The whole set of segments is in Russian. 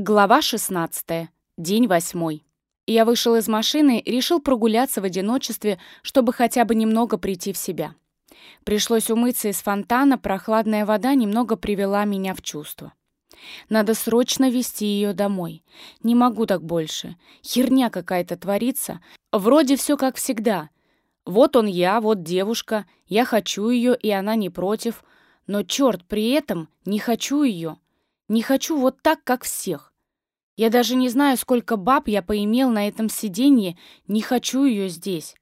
Глава 16. День восьмой. Я вышел из машины, решил прогуляться в одиночестве, чтобы хотя бы немного прийти в себя. Пришлось умыться из фонтана, прохладная вода немного привела меня в чувство. Надо срочно везти ее домой. Не могу так больше. Херня какая-то творится. Вроде все как всегда. Вот он я, вот девушка. Я хочу ее, и она не против. Но, черт, при этом не хочу ее. Не хочу вот так, как всех. Я даже не знаю, сколько баб я поимел на этом сиденье, не хочу ее здесь.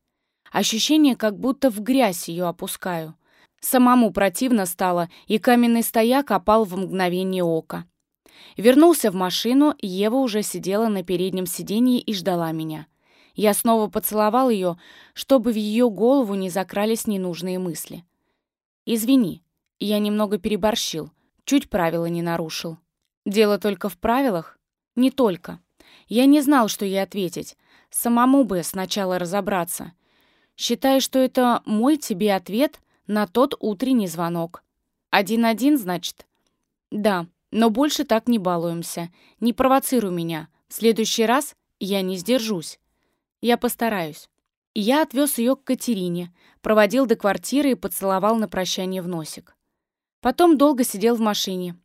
Ощущение, как будто в грязь ее опускаю. Самому противно стало, и каменный стояк опал в мгновение ока. Вернулся в машину, Ева уже сидела на переднем сиденье и ждала меня. Я снова поцеловал ее, чтобы в ее голову не закрались ненужные мысли. «Извини, я немного переборщил, чуть правила не нарушил». «Дело только в правилах?» Не только. Я не знал, что ей ответить. Самому бы сначала разобраться. Считай, что это мой тебе ответ на тот утренний звонок. Один-один, значит? Да, но больше так не балуемся. Не провоцируй меня. В следующий раз я не сдержусь. Я постараюсь. Я отвез ее к Катерине, проводил до квартиры и поцеловал на прощание в носик. Потом долго сидел в машине,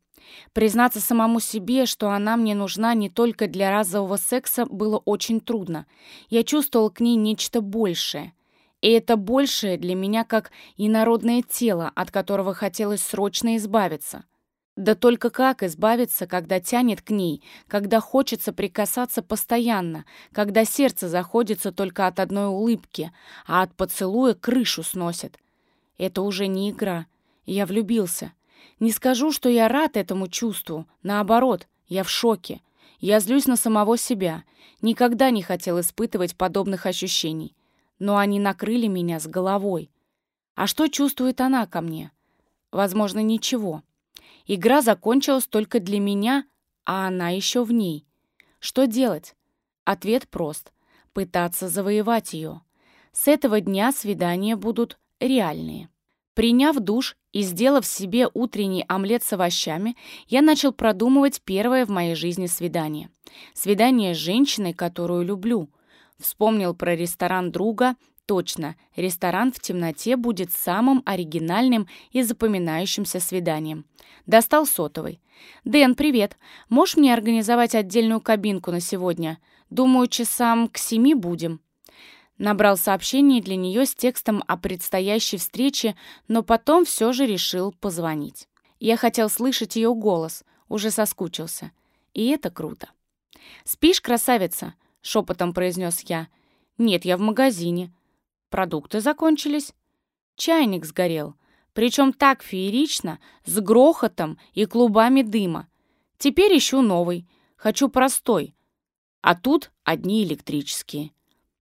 Признаться самому себе, что она мне нужна не только для разового секса, было очень трудно. Я чувствовал к ней нечто большее. И это большее для меня как инородное тело, от которого хотелось срочно избавиться. Да только как избавиться, когда тянет к ней, когда хочется прикасаться постоянно, когда сердце заходится только от одной улыбки, а от поцелуя крышу сносит. Это уже не игра. Я влюбился. Не скажу, что я рад этому чувству. Наоборот, я в шоке. Я злюсь на самого себя. Никогда не хотел испытывать подобных ощущений. Но они накрыли меня с головой. А что чувствует она ко мне? Возможно, ничего. Игра закончилась только для меня, а она еще в ней. Что делать? Ответ прост. Пытаться завоевать ее. С этого дня свидания будут реальные. Приняв душ и сделав себе утренний омлет с овощами, я начал продумывать первое в моей жизни свидание. Свидание с женщиной, которую люблю. Вспомнил про ресторан друга. Точно, ресторан в темноте будет самым оригинальным и запоминающимся свиданием. Достал сотовый. «Дэн, привет. Можешь мне организовать отдельную кабинку на сегодня? Думаю, часам к семи будем». Набрал сообщение для нее с текстом о предстоящей встрече, но потом все же решил позвонить. Я хотел слышать ее голос, уже соскучился. И это круто. «Спишь, красавица?» — шепотом произнес я. «Нет, я в магазине. Продукты закончились. Чайник сгорел. Причем так феерично, с грохотом и клубами дыма. Теперь ищу новый. Хочу простой. А тут одни электрические.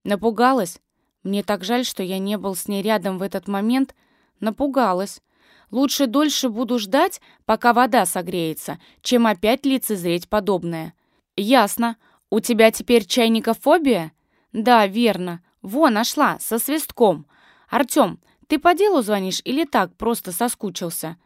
Напугалась? Мне так жаль, что я не был с ней рядом в этот момент. Напугалась. Лучше дольше буду ждать, пока вода согреется, чем опять лицезреть подобное. Ясно. У тебя теперь чайникофобия? Да, верно. Во, нашла, со свистком. Артем, ты по делу звонишь или так, просто соскучился?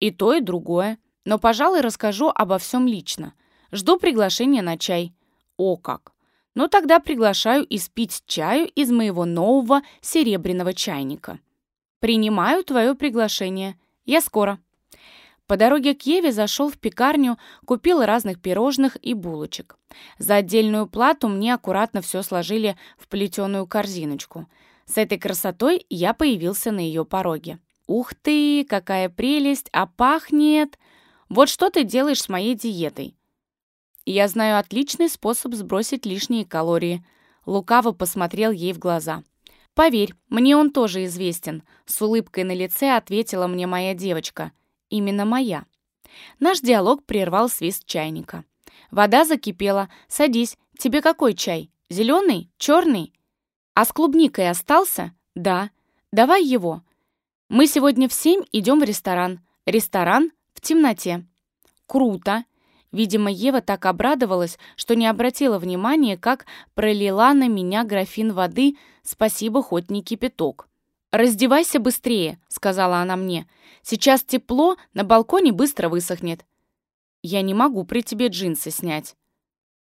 И то, и другое. Но, пожалуй, расскажу обо всем лично. Жду приглашения на чай. О как! Но тогда приглашаю испить чаю из моего нового серебряного чайника. Принимаю твое приглашение. Я скоро. По дороге к Еве зашел в пекарню, купил разных пирожных и булочек. За отдельную плату мне аккуратно все сложили в плетеную корзиночку. С этой красотой я появился на ее пороге. «Ух ты, какая прелесть! А пахнет! Вот что ты делаешь с моей диетой? Я знаю отличный способ сбросить лишние калории. Лукаво посмотрел ей в глаза. «Поверь, мне он тоже известен», — с улыбкой на лице ответила мне моя девочка. «Именно моя». Наш диалог прервал свист чайника. Вода закипела. «Садись. Тебе какой чай? Зеленый? Черный?» «А с клубникой остался?» «Да». «Давай его». «Мы сегодня в семь идем в ресторан. Ресторан в темноте». «Круто!» Видимо, Ева так обрадовалась, что не обратила внимания, как пролила на меня графин воды «Спасибо, хоть не кипяток». «Раздевайся быстрее», — сказала она мне. «Сейчас тепло, на балконе быстро высохнет». Я не могу при тебе джинсы снять.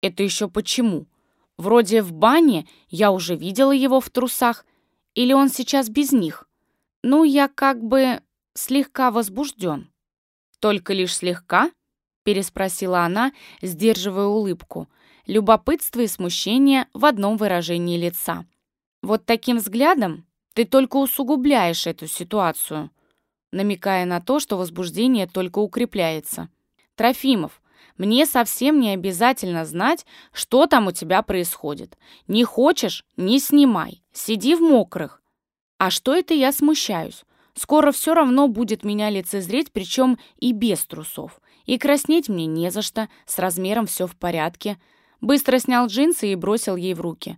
Это еще почему? Вроде в бане я уже видела его в трусах. Или он сейчас без них? Ну, я как бы слегка возбужден. Только лишь слегка? Переспросила она, сдерживая улыбку. Любопытство и смущение в одном выражении лица. Вот таким взглядом ты только усугубляешь эту ситуацию, намекая на то, что возбуждение только укрепляется. Трофимов, мне совсем не обязательно знать, что там у тебя происходит. Не хочешь – не снимай. Сиди в мокрых. А что это я смущаюсь? Скоро все равно будет меня лицезреть, причем и без трусов. И краснеть мне не за что, с размером все в порядке. Быстро снял джинсы и бросил ей в руки.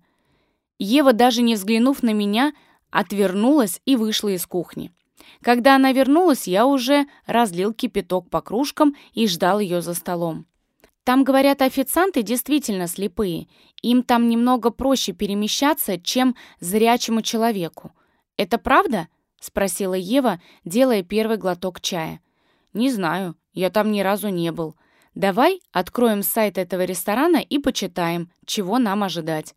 Ева, даже не взглянув на меня, отвернулась и вышла из кухни. Когда она вернулась, я уже разлил кипяток по кружкам и ждал ее за столом. Там, говорят, официанты действительно слепые. Им там немного проще перемещаться, чем зрячему человеку. Это правда? Спросила Ева, делая первый глоток чая. Не знаю, я там ни разу не был. Давай откроем сайт этого ресторана и почитаем, чего нам ожидать.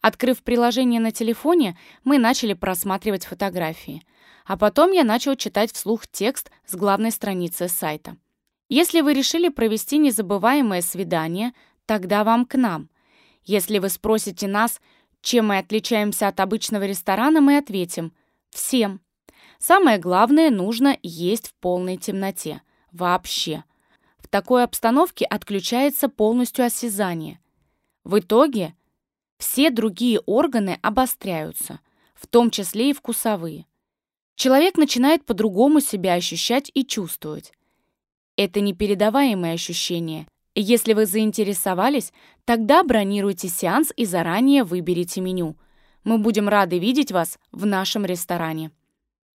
Открыв приложение на телефоне, мы начали просматривать фотографии. А потом я начал читать вслух текст с главной страницы сайта. Если вы решили провести незабываемое свидание, тогда вам к нам. Если вы спросите нас, чем мы отличаемся от обычного ресторана, мы ответим «всем». Самое главное, нужно есть в полной темноте. Вообще. В такой обстановке отключается полностью осязание. В итоге все другие органы обостряются, в том числе и вкусовые. Человек начинает по-другому себя ощущать и чувствовать. Это непередаваемые ощущения. Если вы заинтересовались, тогда бронируйте сеанс и заранее выберите меню. Мы будем рады видеть вас в нашем ресторане.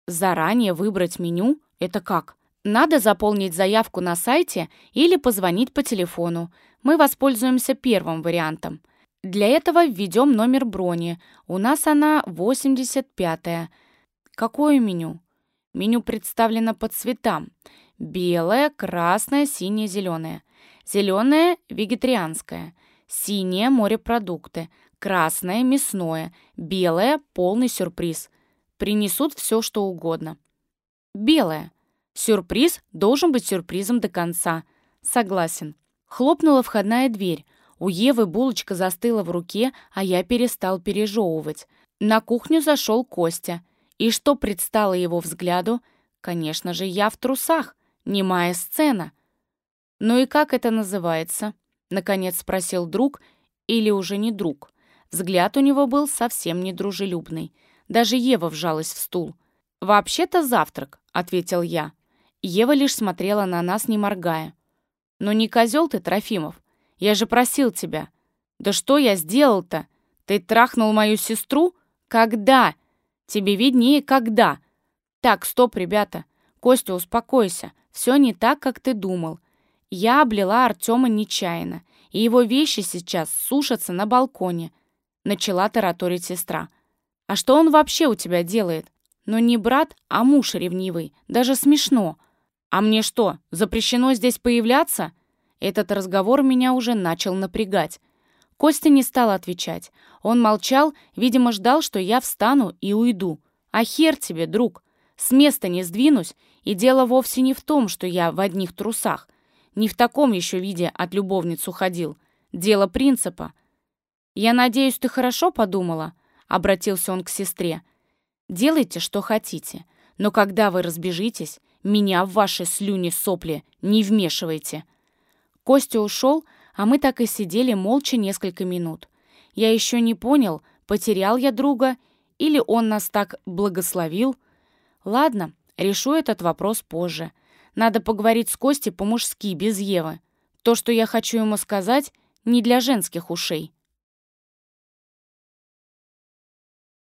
Заранее выбрать меню – это как? Надо заполнить заявку на сайте или позвонить по телефону. Мы воспользуемся первым вариантом. Для этого введем номер брони. У нас она 85-я. Какое меню? Меню представлено по цветам. Белое, красное, синее, зеленое. Зеленое – вегетарианское. Синее – морепродукты. Красное – мясное. Белое – полный сюрприз. Принесут все, что угодно. Белое. Сюрприз должен быть сюрпризом до конца. Согласен. Хлопнула входная дверь. У Евы булочка застыла в руке, а я перестал пережевывать. На кухню зашел Костя. И что предстало его взгляду? Конечно же, я в трусах. Немая сцена. «Ну и как это называется?» Наконец спросил друг, или уже не друг. Взгляд у него был совсем недружелюбный. Даже Ева вжалась в стул. «Вообще-то завтрак», — ответил я. Ева лишь смотрела на нас, не моргая. «Ну не козел ты, Трофимов. Я же просил тебя. Да что я сделал-то? Ты трахнул мою сестру? Когда? Тебе виднее, когда. Так, стоп, ребята. Костя, успокойся. Все не так, как ты думал. Я облила Артема нечаянно, и его вещи сейчас сушатся на балконе. Начала тараторить сестра. А что он вообще у тебя делает? Ну не брат, а муж ревнивый. Даже смешно. А мне что, запрещено здесь появляться? Этот разговор меня уже начал напрягать. Костя не стал отвечать. Он молчал, видимо, ждал, что я встану и уйду. А хер тебе, друг. С места не сдвинусь, и дело вовсе не в том, что я в одних трусах. Не в таком еще виде от любовниц уходил. Дело принципа. «Я надеюсь, ты хорошо подумала?» — обратился он к сестре. «Делайте, что хотите, но когда вы разбежитесь, меня в ваши слюни-сопли не вмешивайте». Костя ушел, а мы так и сидели молча несколько минут. Я еще не понял, потерял я друга или он нас так благословил. Ладно, решу этот вопрос позже. Надо поговорить с Костей по-мужски, без Евы. То, что я хочу ему сказать, не для женских ушей.